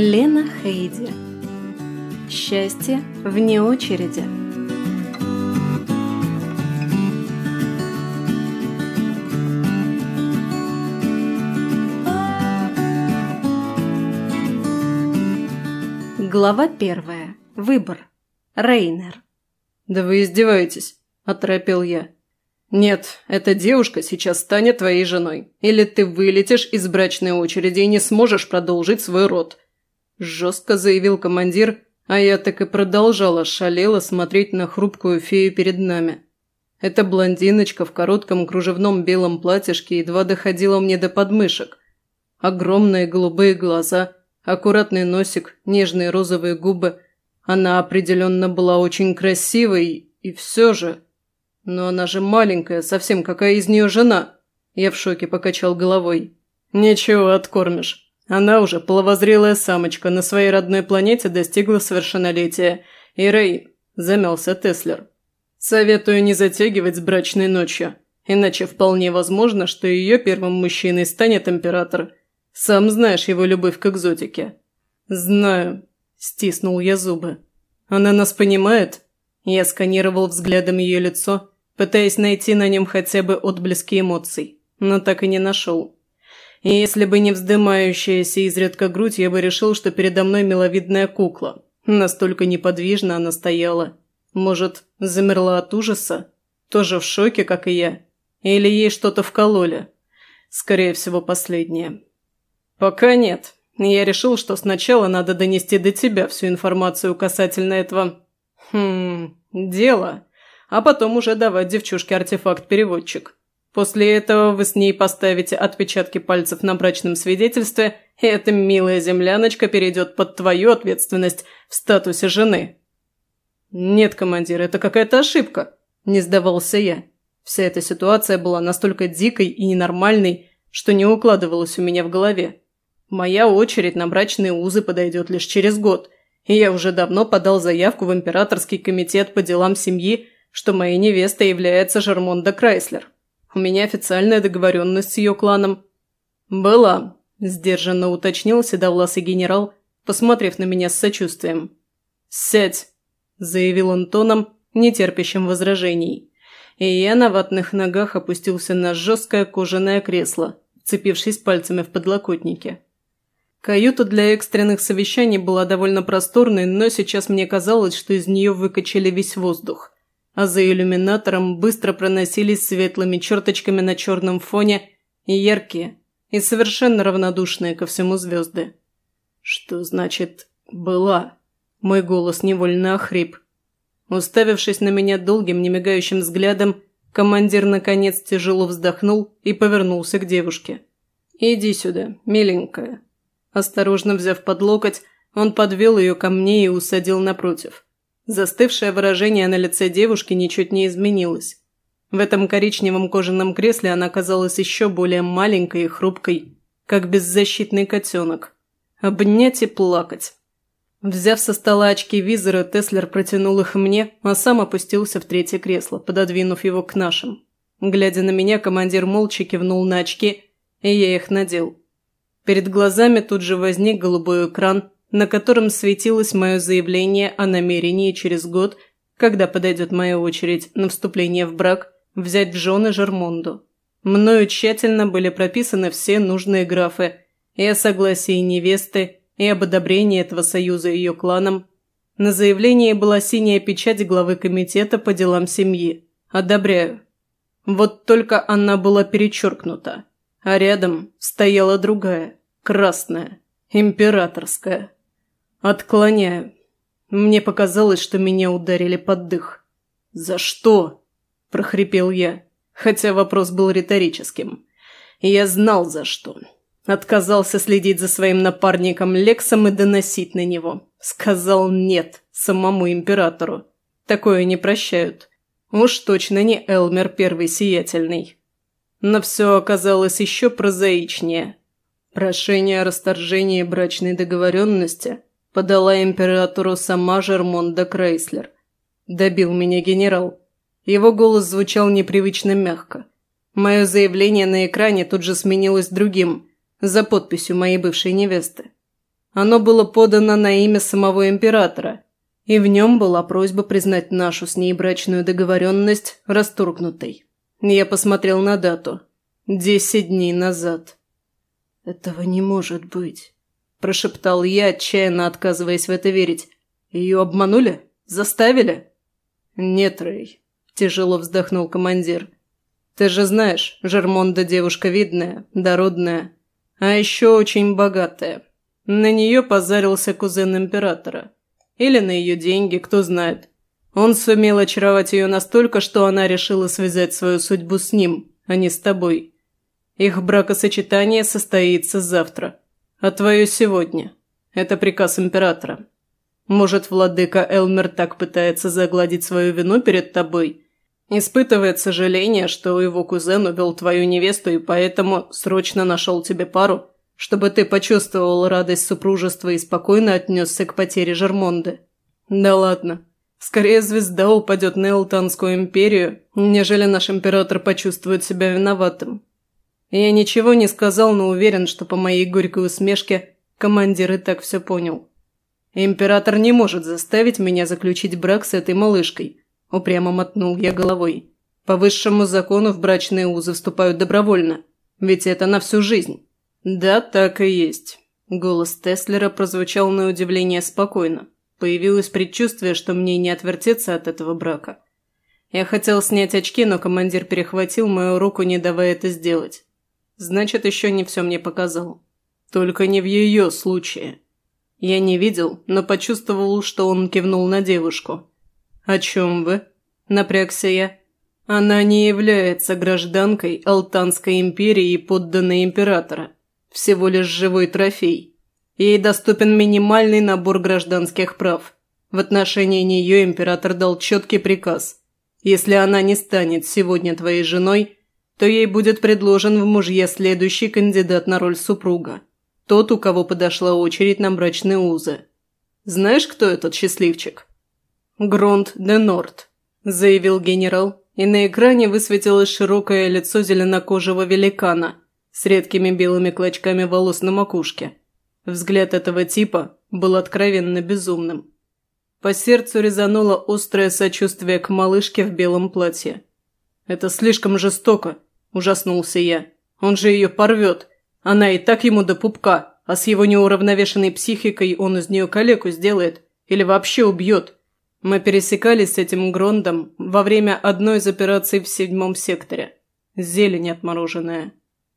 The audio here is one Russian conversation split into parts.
Лена Хейди. Счастье вне очереди. Глава первая. Выбор. Рейнер. «Да вы издеваетесь», – оторопел я. «Нет, эта девушка сейчас станет твоей женой. Или ты вылетишь из брачной очереди и не сможешь продолжить свой род», – жестко заявил командир, а я так и продолжала шалело смотреть на хрупкую фею перед нами. Эта блондиночка в коротком кружевном белом платьишке едва доходила мне до подмышек. Огромные голубые глаза, аккуратный носик, нежные розовые губы. Она определенно была очень красивой, и все же... «Но она же маленькая, совсем какая из нее жена!» Я в шоке покачал головой. «Ничего, откормишь. Она уже половозрелая самочка, на своей родной планете достигла совершеннолетия. И Рэй...» – замялся Теслер. «Советую не затягивать с брачной ночью, иначе вполне возможно, что ее первым мужчиной станет император. Сам знаешь его любовь к экзотике». «Знаю», – стиснул я зубы. «Она нас понимает?» Я сканировал взглядом ее лицо, пытаясь найти на нем хотя бы отблески эмоций, но так и не нашел. И если бы не вздымающаяся изредка грудь, я бы решил, что передо мной миловидная кукла. Настолько неподвижно она стояла. Может, замерла от ужаса? Тоже в шоке, как и я? Или ей что-то вкололи? Скорее всего, последнее. Пока нет. Я решил, что сначала надо донести до тебя всю информацию касательно этого... Хм... дела а потом уже давать девчушке артефакт-переводчик. После этого вы с ней поставите отпечатки пальцев на брачном свидетельстве, и эта милая земляночка перейдет под твою ответственность в статусе жены». «Нет, командир, это какая-то ошибка», – не сдавался я. Вся эта ситуация была настолько дикой и ненормальной, что не укладывалась у меня в голове. Моя очередь на брачные узы подойдет лишь через год, и я уже давно подал заявку в Императорский комитет по делам семьи что моей невестой является Жермонда Крайслер. У меня официальная договоренность с ее кланом». «Была», – сдержанно уточнил седовласый генерал, посмотрев на меня с сочувствием. «Сядь», – заявил он тоном, нетерпящим возражений. И я на ватных ногах опустился на жесткое кожаное кресло, цепившись пальцами в подлокотнике. Каюта для экстренных совещаний была довольно просторной, но сейчас мне казалось, что из нее выкачали весь воздух а за иллюминатором быстро проносились светлыми черточками на черном фоне и яркие, и совершенно равнодушные ко всему звезды. Что значит «была»? Мой голос невольно охрип. Уставившись на меня долгим, немигающим взглядом, командир наконец тяжело вздохнул и повернулся к девушке. «Иди сюда, миленькая». Осторожно взяв под локоть, он подвел ее ко мне и усадил напротив. Застывшее выражение на лице девушки ничуть не изменилось. В этом коричневом кожаном кресле она казалась еще более маленькой и хрупкой, как беззащитный котенок. Обнять и плакать. Взяв со стола очки визора, Теслер протянул их мне, а сам опустился в третье кресло, пододвинув его к нашим. Глядя на меня, командир молча кивнул на очки, и я их надел. Перед глазами тут же возник голубой экран, на котором светилось мое заявление о намерении через год, когда подойдет моя очередь на вступление в брак, взять в жены Жермонду. Мною тщательно были прописаны все нужные графы и о согласии невесты, и об одобрении этого союза ее кланом. На заявлении была синяя печать главы комитета по делам семьи. Одобряю. Вот только она была перечеркнута, а рядом стояла другая, красная, императорская. «Отклоняю. Мне показалось, что меня ударили под дых». «За что?» – прохрипел я, хотя вопрос был риторическим. я знал, за что. Отказался следить за своим напарником Лексом и доносить на него. Сказал «нет» самому императору. Такое не прощают. Уж точно не Элмер Первый Сиятельный. Но все оказалось еще прозаичнее. Прошение о расторжении брачной договоренности – подала императору сама Жермонда Крейслер. Добил меня генерал. Его голос звучал непривычно мягко. Мое заявление на экране тут же сменилось другим, за подписью моей бывшей невесты. Оно было подано на имя самого императора, и в нем была просьба признать нашу с ней брачную договоренность расторгнутой. Я посмотрел на дату. Десять дней назад. «Этого не может быть», – прошептал я, отчаянно отказываясь в это верить. «Ее обманули? Заставили?» «Нет, Рэй», – тяжело вздохнул командир. «Ты же знаешь, Жермонда девушка видная, дородная, а еще очень богатая. На нее позарился кузен императора. Или на ее деньги, кто знает. Он сумел очаровать ее настолько, что она решила связать свою судьбу с ним, а не с тобой. Их бракосочетание состоится завтра, а твое сегодня. Это приказ императора. Может, владыка Элмер так пытается загладить свою вину перед тобой? Испытывает сожаление, что его кузен увел твою невесту и поэтому срочно нашел тебе пару, чтобы ты почувствовал радость супружества и спокойно отнесся к потере Жермонды. Да ладно. Скорее звезда упадет на Элтанскую империю, нежели наш император почувствует себя виноватым. Я ничего не сказал, но уверен, что по моей горькой усмешке командир и так все понял. Император не может заставить меня заключить брак с этой малышкой, упрямо мотнул я головой. По высшему закону в брачные узы вступают добровольно, ведь это на всю жизнь. «Да, так и есть». Голос Теслера прозвучал на удивление спокойно. Появилось предчувствие, что мне не отвертеться от этого брака. Я хотел снять очки, но командир перехватил мою руку, не давая это сделать. Значит, еще не все мне показал. Только не в ее случае. Я не видел, но почувствовал, что он кивнул на девушку. «О чем вы?» – напрягся я. «Она не является гражданкой Алтанской империи и подданной императора всего лишь живой трофей. Ей доступен минимальный набор гражданских прав. В отношении нее император дал четкий приказ. Если она не станет сегодня твоей женой, то ей будет предложен в мужья следующий кандидат на роль супруга. Тот, у кого подошла очередь на брачные узы. Знаешь, кто этот счастливчик? Гронт де Норт, заявил генерал, и на экране высветилось широкое лицо зеленокожего великана – с редкими белыми клочками волос на макушке. Взгляд этого типа был откровенно безумным. По сердцу резануло острое сочувствие к малышке в белом платье. «Это слишком жестоко», – ужаснулся я. «Он же ее порвет. Она и так ему до пупка, а с его неуравновешенной психикой он из нее калеку сделает или вообще убьет». Мы пересекались с этим Грондом во время одной из операций в седьмом секторе. Зелень отмороженная.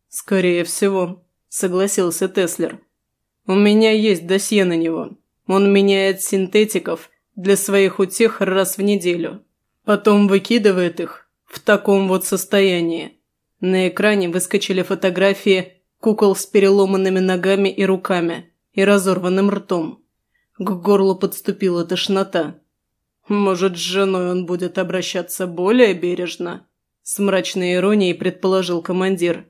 «Скорее всего», – согласился Теслер. «У меня есть досье на него. Он меняет синтетиков для своих утех раз в неделю. Потом выкидывает их в таком вот состоянии». На экране выскочили фотографии кукол с переломанными ногами и руками и разорванным ртом. К горлу подступила тошнота. «Может, с женой он будет обращаться более бережно?» С мрачной иронией предположил командир.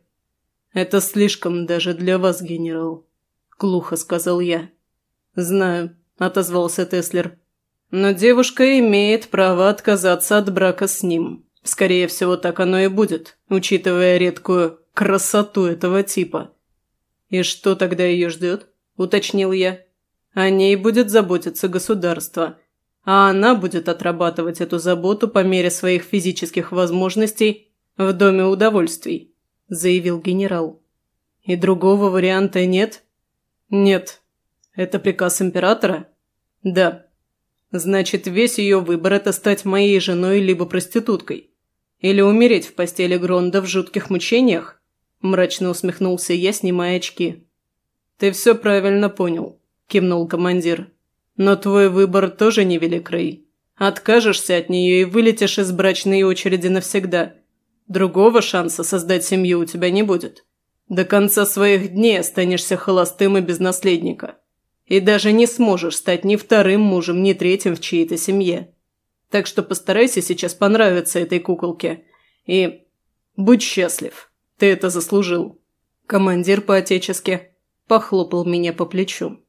«Это слишком даже для вас, генерал», – глухо сказал я. «Знаю», – отозвался Теслер. «Но девушка имеет право отказаться от брака с ним. Скорее всего, так оно и будет, учитывая редкую красоту этого типа». «И что тогда ее ждет?» – уточнил я. «О ней будет заботиться государство, а она будет отрабатывать эту заботу по мере своих физических возможностей в Доме удовольствий» заявил генерал. «И другого варианта нет?» «Нет. Это приказ императора?» «Да. Значит, весь ее выбор – это стать моей женой либо проституткой. Или умереть в постели Гронда в жутких мучениях?» Мрачно усмехнулся я, снимая очки. «Ты все правильно понял», – кивнул командир. «Но твой выбор тоже невелик, Рэй. Откажешься от нее и вылетишь из брачной очереди навсегда. Другого шанса создать семью у тебя не будет. До конца своих дней останешься холостым и без наследника. И даже не сможешь стать ни вторым мужем, ни третьим в чьей-то семье. Так что постарайся сейчас понравиться этой куколке. И будь счастлив. Ты это заслужил. Командир по-отечески похлопал меня по плечу.